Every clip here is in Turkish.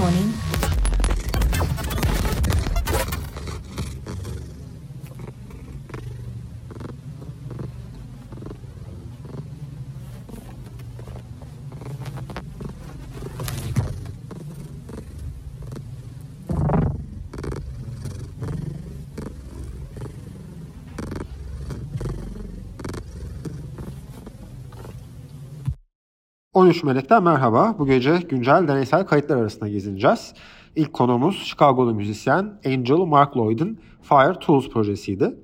morning. 13 Melek'ten merhaba. Bu gece güncel deneysel kayıtlar arasında gezineceğiz. İlk konumuz Chicago'lu müzisyen Angel Mark Lloyd'un Fire Tools projesiydi.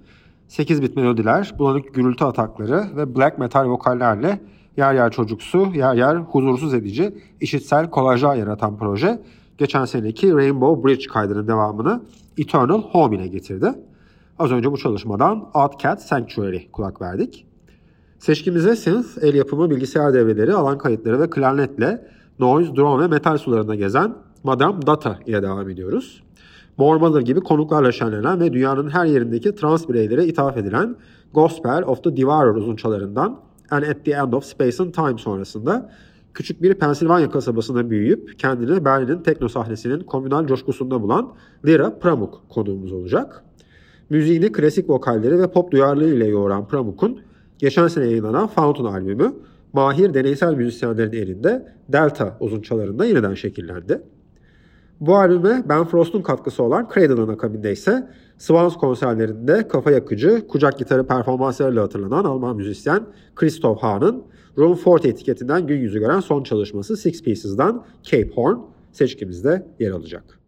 8 bit melodiler, bulanık gürültü atakları ve black metal vokallerle yer yer çocuksu, yer yer huzursuz edici, işitsel kolajlar yaratan proje, geçen seneki Rainbow Bridge kaydının devamını Eternal Home ile getirdi. Az önce bu çalışmadan Outcat Sanctuary kulak verdik. Seçkimize synth, el yapımı bilgisayar devreleri, alan kayıtları ve klarnetle noise, drone ve metal sularında gezen Madame Data ile devam ediyoruz. More Mother gibi konuklarla şenlenen ve dünyanın her yerindeki trans bireylere ithaf edilen Gospel of the Devourer uzunçalarından And at the End of Space and Time sonrasında küçük bir Pensilvanya kasabasında büyüyüp kendini Berlin'in tekno sahnesinin komünal coşkusunda bulan Lira Pramuk konuğumuz olacak. Müziğini klasik vokalleri ve pop duyarlılığı ile yoğuran Pramuk'un geçen sene yayınlanan Fountain albümü mahir deneysel müzisyenlerin elinde Delta uzunçalarında yeniden şekillendi. Bu albüme Ben Frost'un katkısı olan Cradle'ın akabinde ise Swans konserlerinde kafa yakıcı, kucak gitarı performanslarıyla hatırlanan Alman müzisyen Christoph Hahn'ın Room 40 etiketinden gün yüzü gören son çalışması Six Pieces'dan Cape Horn seçkimizde yer alacak.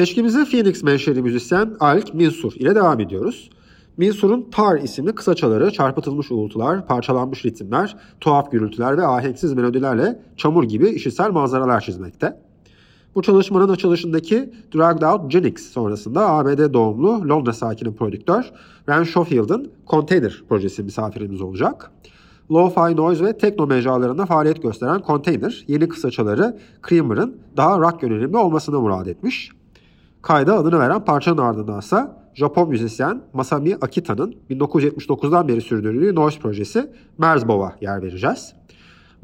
Seçkimize Phoenix menşeli müzisyen Alk Minsur ile devam ediyoruz. Minsur'un Tar isimli kısaçaları çarpıtılmış uğultular, parçalanmış ritimler, tuhaf gürültüler ve ahenksiz melodilerle çamur gibi işitsel manzaralar çizmekte. Bu çalışmanın açılışındaki Dragged Out Genix sonrasında ABD doğumlu Londra sakini prodüktör Ren Schofield'ın Container projesi misafirimiz olacak. Lo-fi noise ve tekno mecralarında faaliyet gösteren Container, yeni kısaçaları Creamer'ın daha rock yönelimli olmasına murad etmiş. Kayda adını veren parçanın ardından ise Japon müzisyen Masami Akita'nın 1979'dan beri sürdürdüğü noise projesi Merzbow'a yer vereceğiz.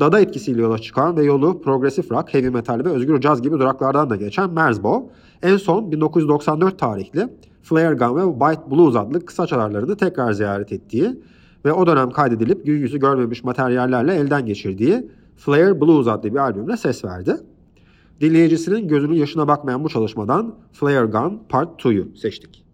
Dada etkisiyle yola çıkan ve yolu progresif rock, heavy metal ve özgür caz gibi duraklardan da geçen Merzbow, en son 1994 tarihli Flare Gun ve White Blues adlı kısa çalarlarını tekrar ziyaret ettiği ve o dönem kaydedilip gün yüzü görmemiş materyallerle elden geçirdiği Flare Blues adlı bir albümle ses verdi. Dinleyicisinin gözünün yaşına bakmayan bu çalışmadan Flare Gun Part 2'yu seçtik.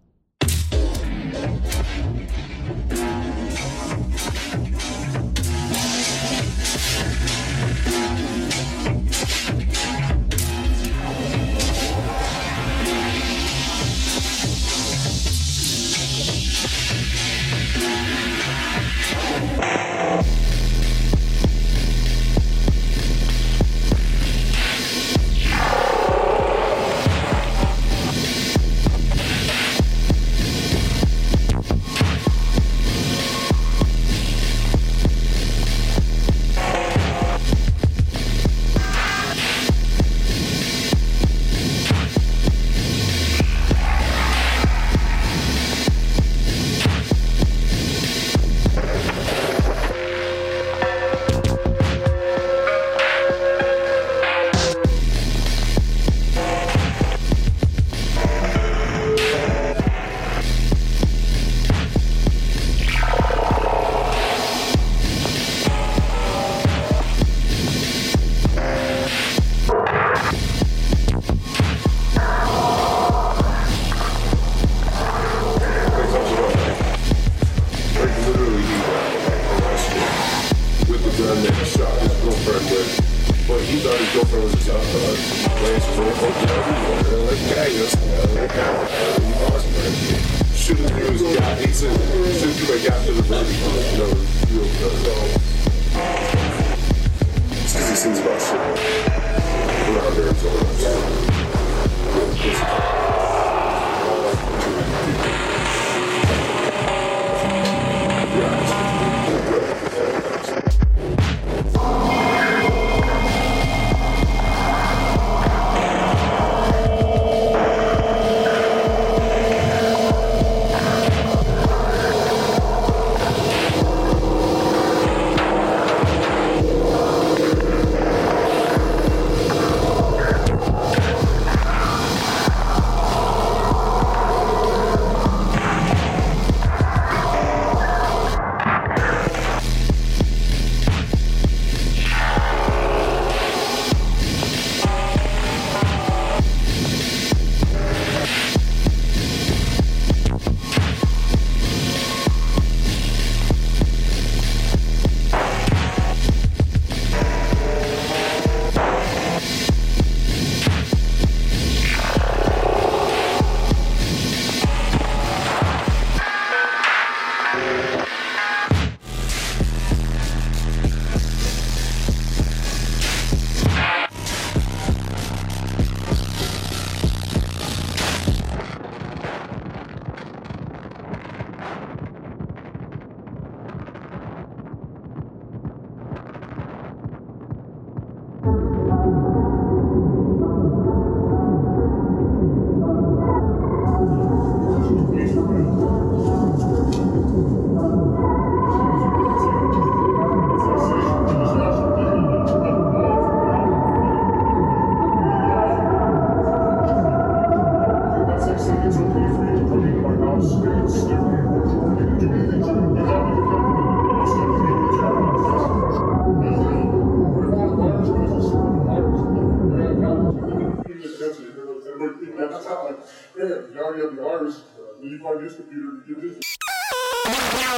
this computer to do this.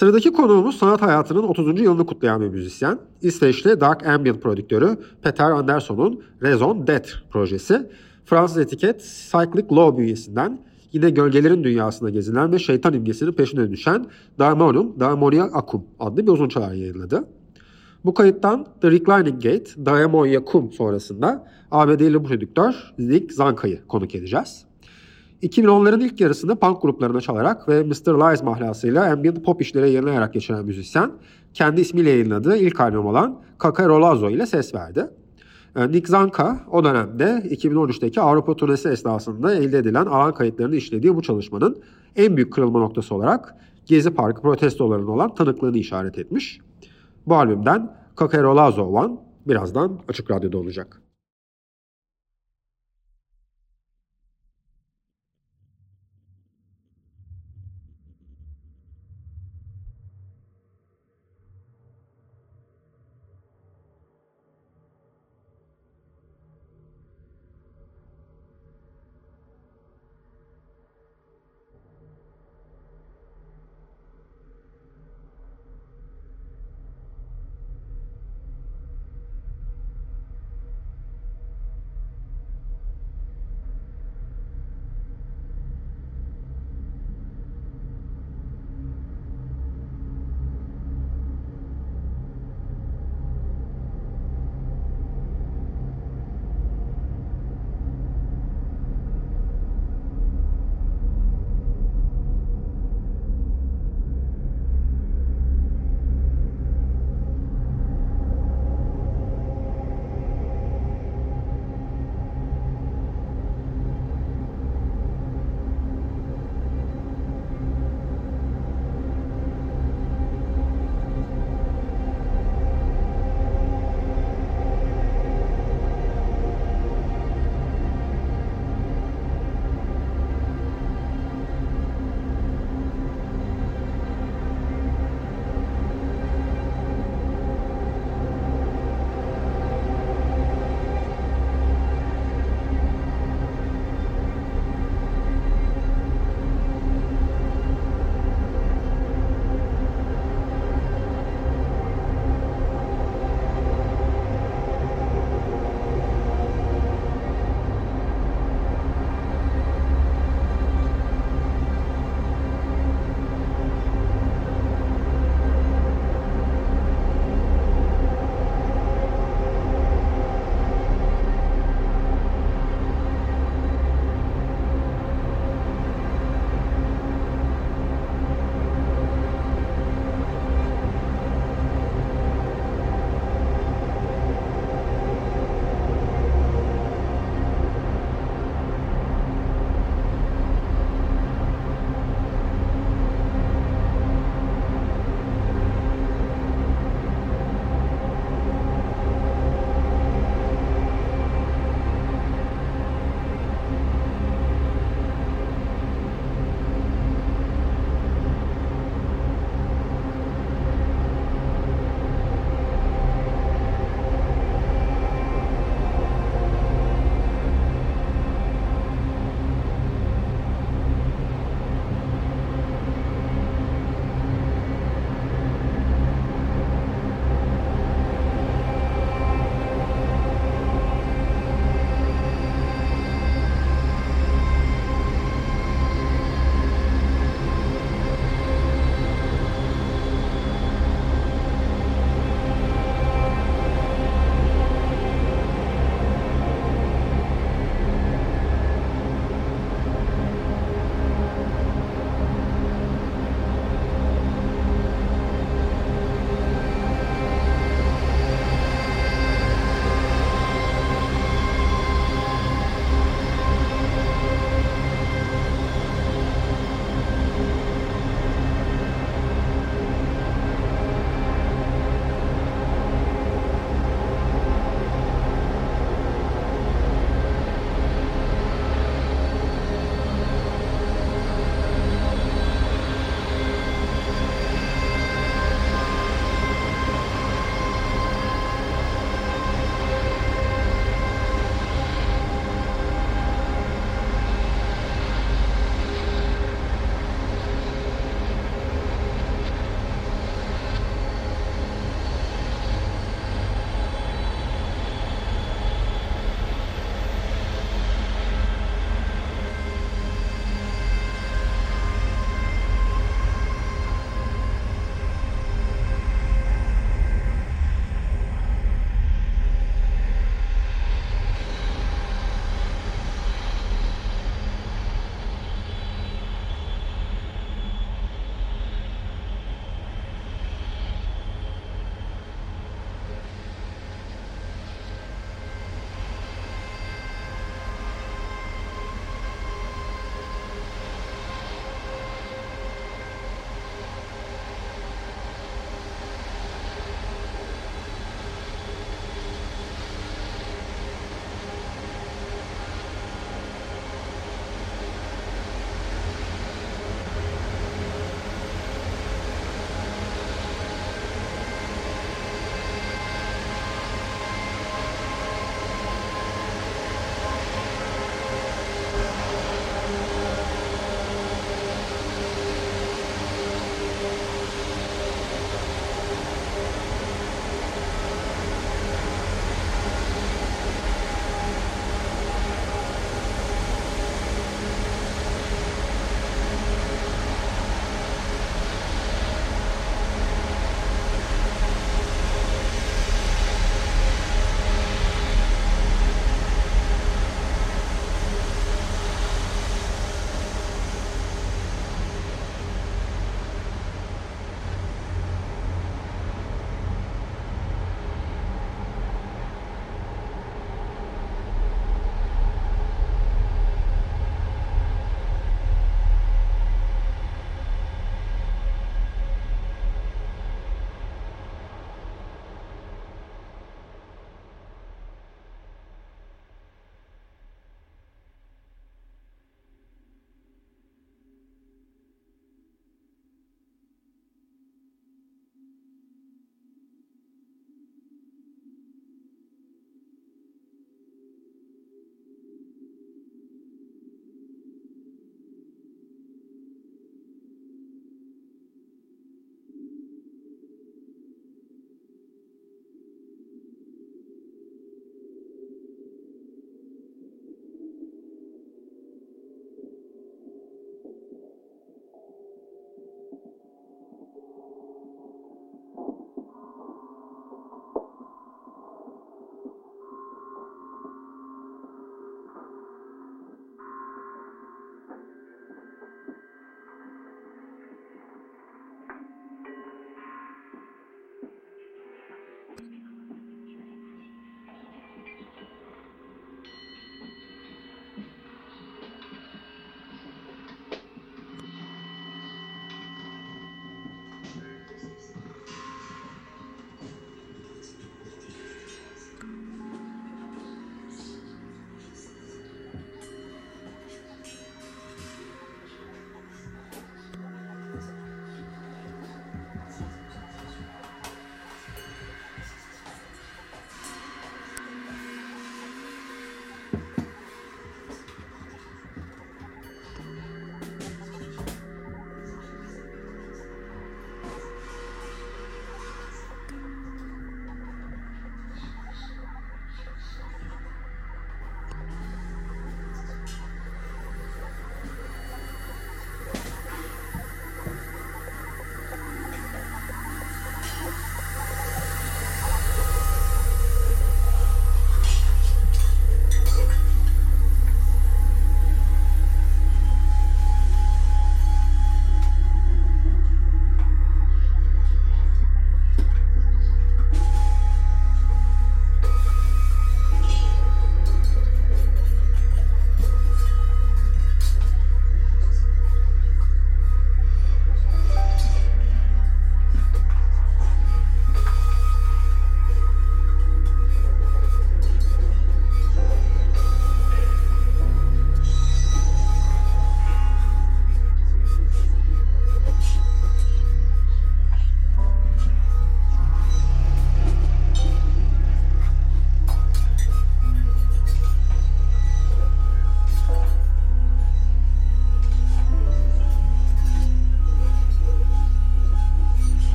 Sıradaki konuğumuz sanat hayatının 30. yılını kutlayan bir müzisyen. İsveçli Dark Ambient prodüktörü Peter Anderson'un Raison d'être projesi. Fransız etiket Cyclic Law bünyesinden yine gölgelerin dünyasına gezilen ve şeytan imgesinin peşine düşen Daimonium Daimonia Akum adlı bir uzun çalar yayınladı. Bu kayıttan The Reclining Gate, Daimonia Kum sonrasında ABD'li prodüktör Nick Zanka'yı konuk edeceğiz. 2010'ların ilk yarısında punk gruplarına çalarak ve Mr. Lies mahlasıyla ambient pop işlere yayınlayarak geçiren müzisyen, kendi ismiyle yayınladığı ilk albüm olan Kaka Rolazo ile ses verdi. Ee, Nick Zanka o dönemde 2013'teki Avrupa turnesi esnasında elde edilen alan kayıtlarını işlediği bu çalışmanın en büyük kırılma noktası olarak Gezi Parkı protestolarının olan tanıklığını işaret etmiş. Bu albümden Kakerolazo One birazdan Açık Radyo'da olacak.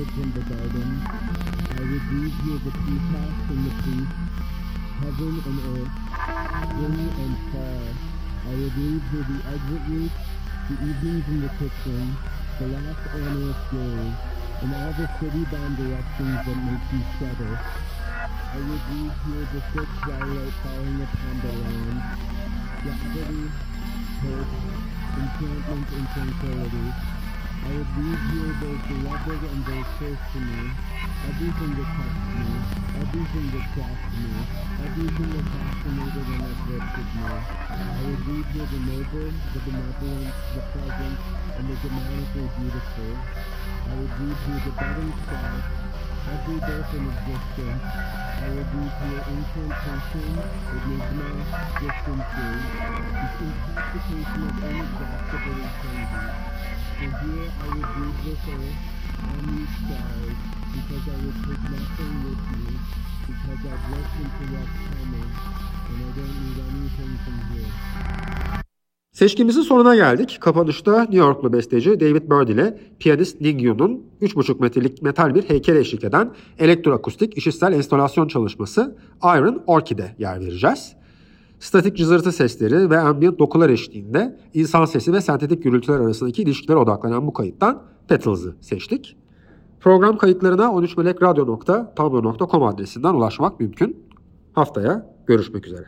Jaybirds in the garden. I would read here the peacocks and the priests, heaven and earth, spring and fall. I would read here the exit route, the evenings in the kitchen, the last amorous days, and all the city-bound directions that make you shudder. I would read here the thick twilight falling upon the land, gravity, hope, enchantment, and tranquility. I would read here those beloved and those close to me, everything that touched me, everything that shocked me, everything that fascinated and uplifted me. I would read here the noble, the benevolent, the pleasant, and the dramatically beautiful. I would read here the budding star, every birth in existence. I would read here incantation, enigma, distances, the intoxication of inexhaustible eternity. And here I would read this earth and these stars, because I would take nothing with me, because I've looked into what's coming, and I don't need anything from here. Seçkimizin sonuna geldik. Kapanışta New Yorklu besteci David Byrd ile piyanist Ning Yoon'un 3,5 metrelik metal bir heykel eşlik eden elektroakustik işitsel enstalasyon çalışması Iron Orchid'e yer vereceğiz. Statik cızırtı sesleri ve ambient dokular eşliğinde insan sesi ve sentetik gürültüler arasındaki ilişkilere odaklanan bu kayıttan Petals'ı seçtik. Program kayıtlarına 13melekradyo.tumblr.com adresinden ulaşmak mümkün. Haftaya görüşmek üzere.